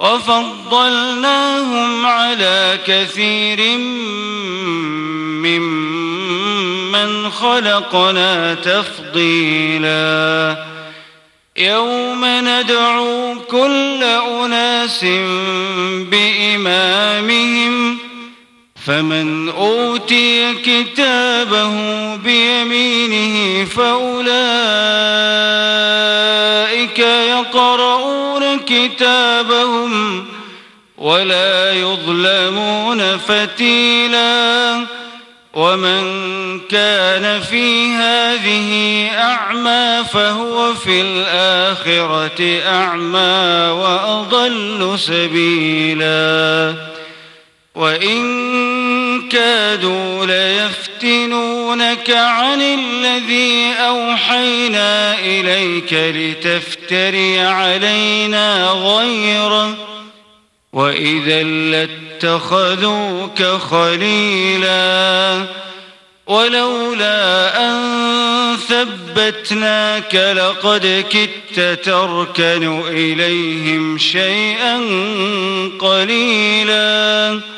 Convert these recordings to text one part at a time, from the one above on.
وفضلناهم على كثير ممن خلقنا تفضيلا. يوم ندعو كل أناس بإمامهم فمن أوتي كتابه بيمينه فأولئك كتابهم ولا يظلمون فتيلا ومن كان في هذه أعمى فهو في الآخرة أعمى وأضل سبيلا. وإن كادوا ليفتنونك عن الذي أوحينا إليك لتفتري علينا غيره وإذا لاتخذوك خليلا ولولا أن ثبتناك لقد كدت تركن إليهم شيئا قليلا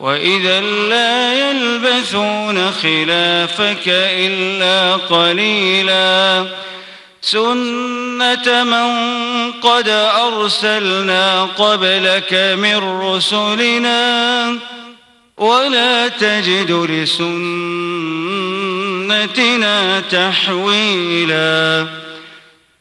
وإذا لا يلبثون خلافك إلا قليلا. سنة من قد أرسلنا قبلك من رسلنا ولا تجد لسنتنا تحويلا.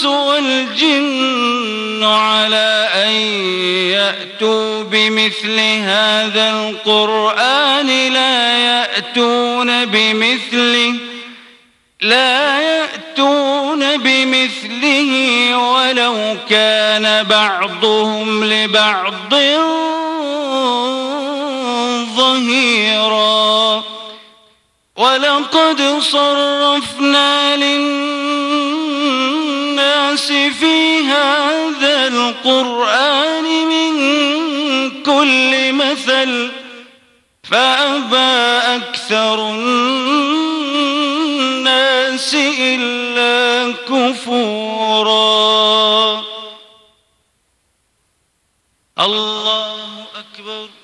الإنس والجن على أن يأتوا بمثل هذا القرآن لا يأتون بمثله لا يأتون بمثله ولو كان بعضهم لبعض ظهيرا. ولقد صرفنا للناس في هذا القرآن من كل مثل فأبى أكثر الناس إلا كفورا. الله أكبر.